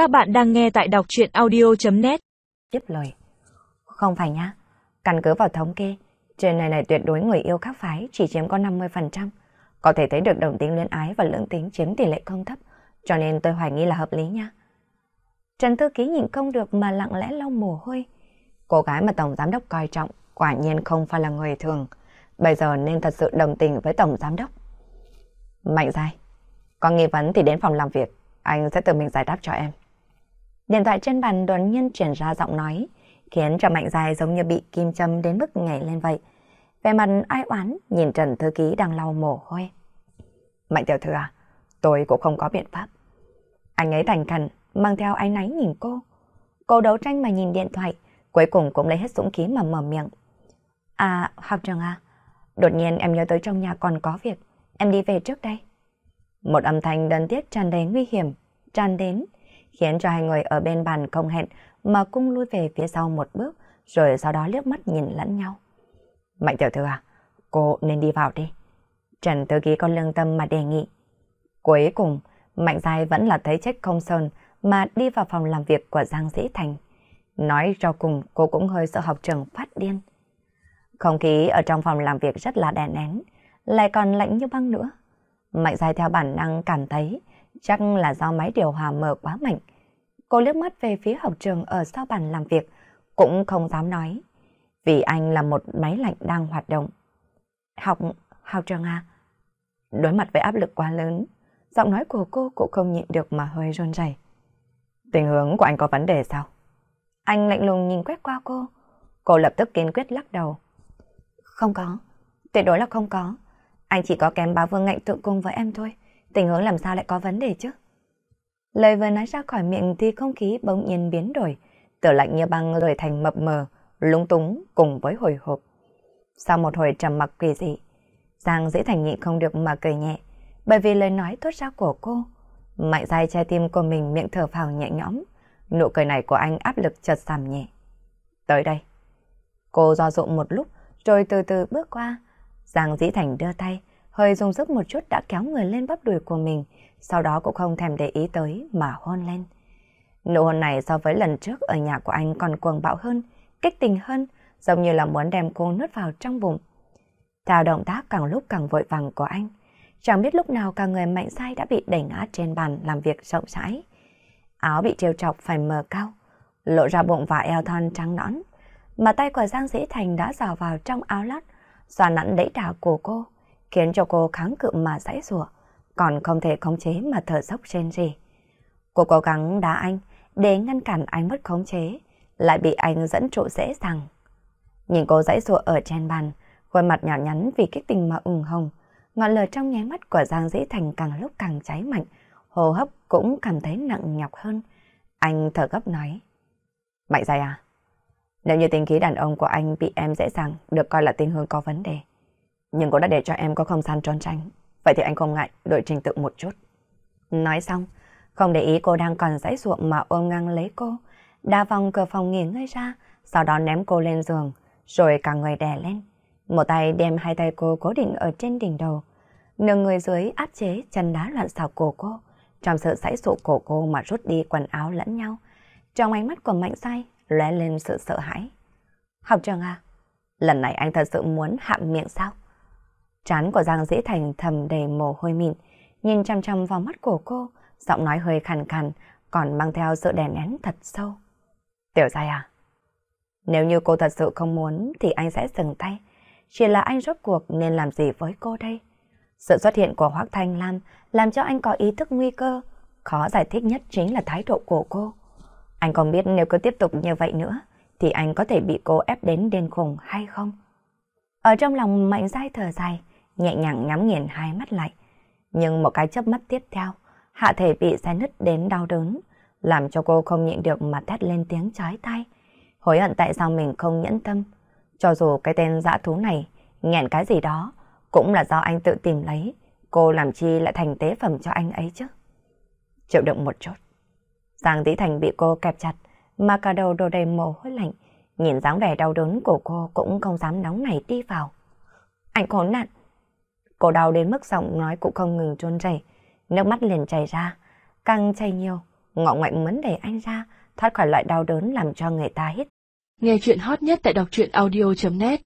Các bạn đang nghe tại đọc chuyện audio.net Tiếp lời. Không phải nhá. Căn cứ vào thống kê, trên này này tuyệt đối người yêu khác phái chỉ chiếm có 50%. Có thể thấy được đồng tính luyến ái và lưỡng tính chiếm tỷ lệ không thấp, cho nên tôi hoài nghi là hợp lý nha. Trần Thư Ký nhìn không được mà lặng lẽ lau mồ hôi. Cô gái mà Tổng Giám Đốc coi trọng quả nhiên không phải là người thường. Bây giờ nên thật sự đồng tình với Tổng Giám Đốc. Mạnh dài, có nghi vấn thì đến phòng làm việc, anh sẽ tự mình giải đáp cho em. Điện thoại trên bàn đột nhiên truyền ra giọng nói, khiến cho Mạnh dài giống như bị kim châm đến mức nhảy lên vậy. Về mặt ai oán nhìn Trần Thư Ký đang lau mồ hôi. Mạnh tiểu thư à, tôi cũng không có biện pháp. Anh ấy thành khẩn, mang theo ánh náy nhìn cô. Cô đấu tranh mà nhìn điện thoại, cuối cùng cũng lấy hết dũng khí mà mở miệng. À, học trường à, đột nhiên em nhớ tới trong nhà còn có việc, em đi về trước đây. Một âm thanh đơn tiết tràn đầy nguy hiểm, tràn đến, khiến cho hai người ở bên bàn không hẹn mà cung lui về phía sau một bước, rồi sau đó liếc mắt nhìn lẫn nhau. Mạnh tiểu thư à, cô nên đi vào đi. Trần thư Ký có lương tâm mà đề nghị. Cuối cùng, Mạnh Giai vẫn là thấy trách không sơn mà đi vào phòng làm việc của Giang Dĩ Thành. Nói cho cùng cô cũng hơi sợ học trường phát điên. Không khí ở trong phòng làm việc rất là đè nén, lại còn lạnh như băng nữa. Mạnh Giai theo bản năng cảm thấy chắc là do máy điều hòa mở quá mạnh. Cô liếc mắt về phía học trường ở sau bàn làm việc, cũng không dám nói. Vì anh là một máy lạnh đang hoạt động. Học, học trường à? Đối mặt với áp lực quá lớn, giọng nói của cô cũng không nhịn được mà hơi run rẩy. Tình hướng của anh có vấn đề sao? Anh lạnh lùng nhìn quét qua cô. Cô lập tức kiên quyết lắc đầu. Không có, tuyệt đối là không có. Anh chỉ có kém bá vương ngạnh tượng cung với em thôi. Tình huống làm sao lại có vấn đề chứ? Lời vừa nói ra khỏi miệng thì không khí bỗng nhiên biến đổi. Từ lạnh như băng rời thành mập mờ, lúng túng cùng với hồi hộp. Sau một hồi trầm mặc kỳ dị, Giang dễ thành nhị không được mà cười nhẹ, bởi vì lời nói thốt ra của cô. Mạnh dai trái tim của mình miệng thở phào nhẹ nhõm, nụ cười này của anh áp lực chợt giảm nhẹ. Tới đây. Cô do dụng một lúc, rồi từ từ bước qua. Giang dĩ thành đưa tay, hơi dùng sức một chút đã kéo người lên bắp đùi của mình, sau đó cũng không thèm để ý tới mà hôn lên. Nụ hôn này so với lần trước ở nhà của anh còn cuồng bạo hơn, kích tình hơn, giống như là muốn đem cô nuốt vào trong bụng. Theo động tác càng lúc càng vội vàng của anh, chẳng biết lúc nào cả người mạnh sai đã bị đẩy ngã trên bàn làm việc rộng rãi. Áo bị trêu chọc phải mờ cao, lộ ra bụng và eo thon trắng nõn, mà tay của Giang Dĩ Thành đã dò vào trong áo lót, xoa nặn đẩy đà của cô, khiến cho cô kháng cự mà giãy rủa, còn không thể khống chế mà thở dốc trên gì. Cô cố gắng đá anh để ngăn cản anh mất khống chế, lại bị anh dẫn trụ dễ dàng. Nhìn cô giãy rủa ở trên bàn, khuôn mặt nhỏ nhắn vì kích tình mà ửng hồng, ngọn lửa trong nháy mắt của Giang Dĩ Thành càng lúc càng cháy mạnh, hô hấp cũng cảm thấy nặng nhọc hơn. Anh thở gấp nói, Mạnh dài à? Nếu như tình khí đàn ông của anh bị em dễ dàng được coi là tình hương có vấn đề, nhưng cô đã để cho em có không gian trốn tránh, vậy thì anh không ngại đổi trình tự một chút. Nói xong, không để ý cô đang còn dãy ruộng mà ôm ngang lấy cô, đa vòng cửa phòng nghỉ ngơi ra, sau đó ném cô lên giường, rồi cả người đè lên. Một tay đem hai tay cô cố định ở trên đỉnh đầu, nâng người dưới áp chế chân đá loạn xào cổ cô, trong sự sãy sụ cổ cô mà rút đi quần áo lẫn nhau. Trong ánh mắt của mạnh sai lóe lên sự sợ hãi. Học trường à, lần này anh thật sự muốn hạm miệng sao? Trán của Giang Dĩ Thành thầm đầy mồ hôi mịn, nhìn chăm chăm vào mắt của cô, giọng nói hơi khàn khàn, còn mang theo sự đè nén thật sâu. Tiểu giai à, nếu như cô thật sự không muốn thì anh sẽ dừng tay. Chỉ là anh rốt cuộc nên làm gì với cô đây? Sự xuất hiện của Hoác Thanh Lam làm cho anh có ý thức nguy cơ. Khó giải thích nhất chính là thái độ của cô. Anh còn biết nếu cứ tiếp tục như vậy nữa thì anh có thể bị cô ép đến điên khùng hay không? Ở trong lòng mạnh dai thở dài, nhẹ nhàng nhắm nghiền hai mắt lại. Nhưng một cái chớp mắt tiếp theo, hạ thể bị xé nứt đến đau đớn, làm cho cô không nhịn được mà thét lên tiếng trái tay Hối hận tại sao mình không nhẫn tâm. Cho dù cái tên dã thú này nghẹn cái gì đó, cũng là do anh tự tìm lấy, cô làm chi lại thành tế phẩm cho anh ấy chứ. Chịu đựng một chút. Giang Dĩ Thành bị cô kẹp chặt, mà cả đầu đồ đầy mồ hôi lạnh, nhìn dáng vẻ đau đớn của cô cũng không dám nóng này đi vào. Anh khốn nạn. Cô đau đến mức giọng nói cũng không ngừng trôn chảy, nước mắt liền chảy ra, càng chảy nhiều, ngọ ngoại muốn đẩy anh ra, thoát khỏi loại đau đớn làm cho người ta hít. Nghe chuyện hot nhất tại đọc truyện audio.net